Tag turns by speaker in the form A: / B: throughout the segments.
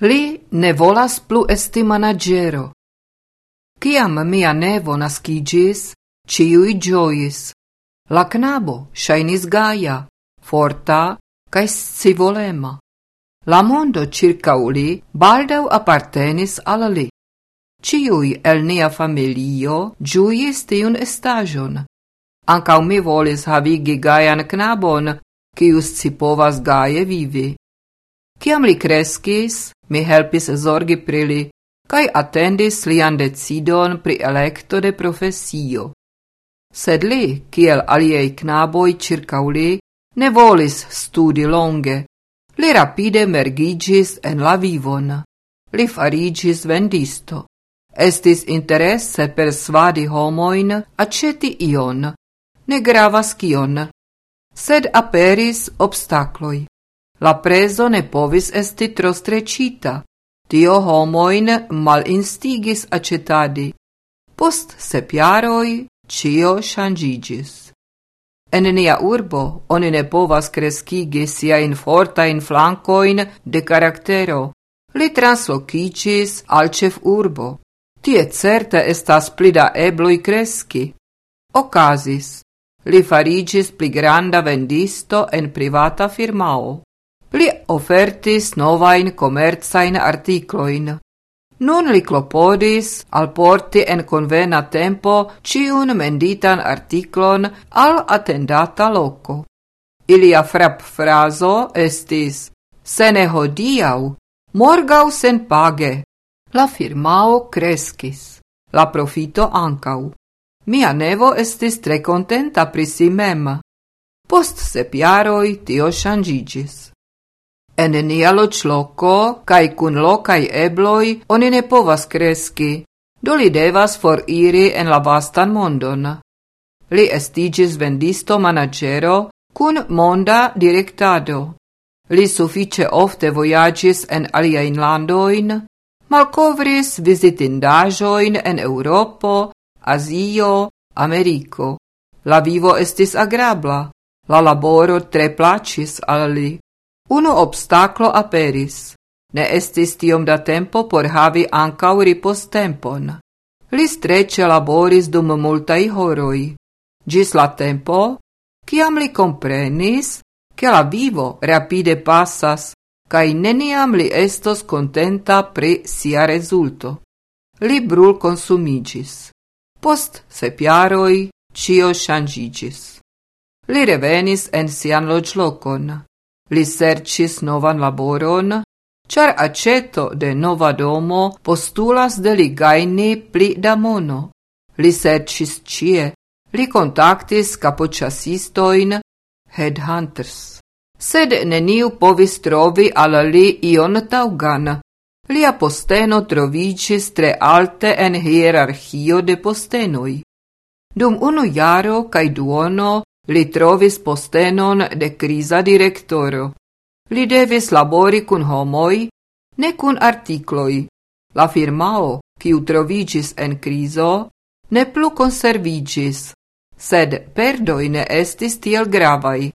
A: Li ne volas plu esti managero. Ciam mia nevo nascigis, ciui giois. La knabo shainis gaia, forta, cae scivolema. La mondo circa uli baldeu appartenis al li. Ciui el nia familio giuis tiun estagion. Ancau mi volis havigi gaian knabon, cius si povas gaie vivi. Ciam li crescis, mi helpis zorgi pri li, cae attendis lian decidon pri electo de profesio. Sed li, kiel aliei knaboi circa li, ne volis studi longe. Li rapide mergigis en la vivon. Li farigis vendisto. Estis interesse per svadi homoin aceti ion. Ne gravas kion. Sed aperis obstacloi. La preso ne povis esti tro strecita. Tio homoin mal instigis acetadi. Post sepiaroi, cio shangigis. En nia urbo oni ne povas crescigi siain fortain flancoin de caractero. Li translocicis al cef urbo. Tie certe estas plida ebloi cresci. Ocasis. Li farigis pli granda vendisto en privata firmao. Li ofertis novain comerzain articloin. Nun li clopodis alporti en convena tempo ciun menditan articlon al attendata loco. Ilia frap fraso estis «Se ne hodiau, morgau sen page». La firmao crescis, la profito ancau. Mia nevo estis tre contenta pri si mem. Post sepiaroi tio shangigis. En nia loco, cae cun locai ebloi, oni ne povas kreski, do li devas for iri en la vastan mondon. Li estigis vendisto managero cun monda directado. Li suffice ofte voyagis en aliain landoin, malcovris visitindajoin en Europo, Asio, Americo. La vivo estis agrabla, la laboro tre placis al li. Uno obstaclo aperis. Ne estis tiom da tempo por havi ancau ripostempon. Li strece laboris dum multai horoi. Gis la tempo, ciam li comprenis, che la vivo rapide passas, cae neniam li estos contenta pri sia resulto. Li brul consumigis. Post sepiaroi, cio shangigis. Li revenis en sian locon. Li sercis novan laboron, char aceto de nova domo postulas de li gaini pli da mono. Li sercis cie, li contactis capociasistoin, headhunters. Sed neniu povis trovi al li ion taugan. Lia posteno trovicis tre alte en hierarchio de postenoi. Dum unu jaro cae duono Li trovis postenon de crisa directoro. Li devis labori cun homoi, ne cun articloi. La firmao, quiu trovigis en criso, ne plu conservigis, sed perdoi ne estis tiel gravai.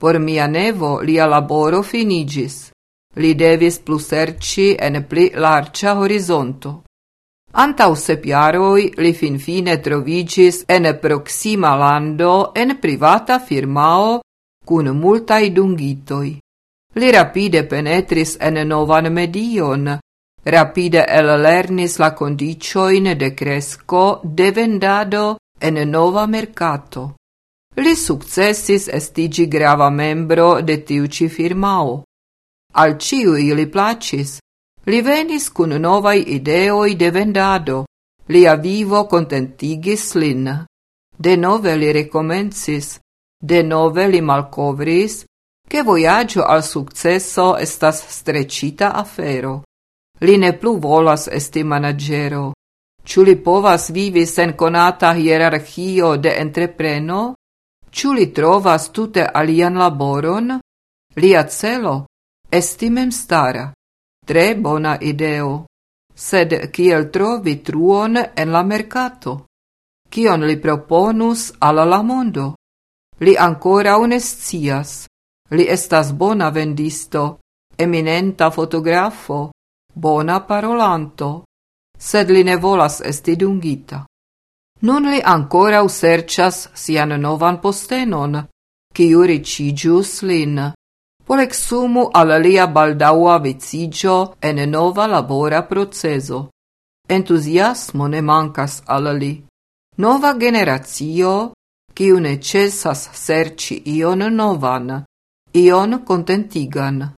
A: Por mia nevo lia laboro finigis. Li devis plus serci en pli larcia horizonto. Antau sepiaroi li fin fine trovigis en proxima lando en privata firmao cun multai dungitoi. Li rapide penetris en novan medion, rapide el lernis la condicioin de cresco de vendado en nova mercato. Li successis estigi grava membro de tiuci firmao. Al ciui li placis, Li venis cun novai ideoi de vendado. Lia vivo contentigis lin. De nove li recomencis. De nove li malcovris, che voyaggio al successo estas strecita afero. Li ne plu volas esti managero. Ciu li povas vivi sen conata hierarchio de entrepreno? Ciu li trovas tute alian laboron? Lia celo? Esti mem stara. Tre bona ideo. Sed kiel trovi truon en la mercato? Kion li proponus al la mondo? Li ancora unescias. Li estas bona vendisto, eminenta fotografo, bona parolanto, sed li ne volas esti dungita. Nun li ancora usercias sian novan postenon, kiu ricigius lin. Polek sumu al lia baldaua vicigio en nova labora proceso. Entusiasmo ne mancas al li. Nova generazio, kiu ne serci ion novan, ion contentigan.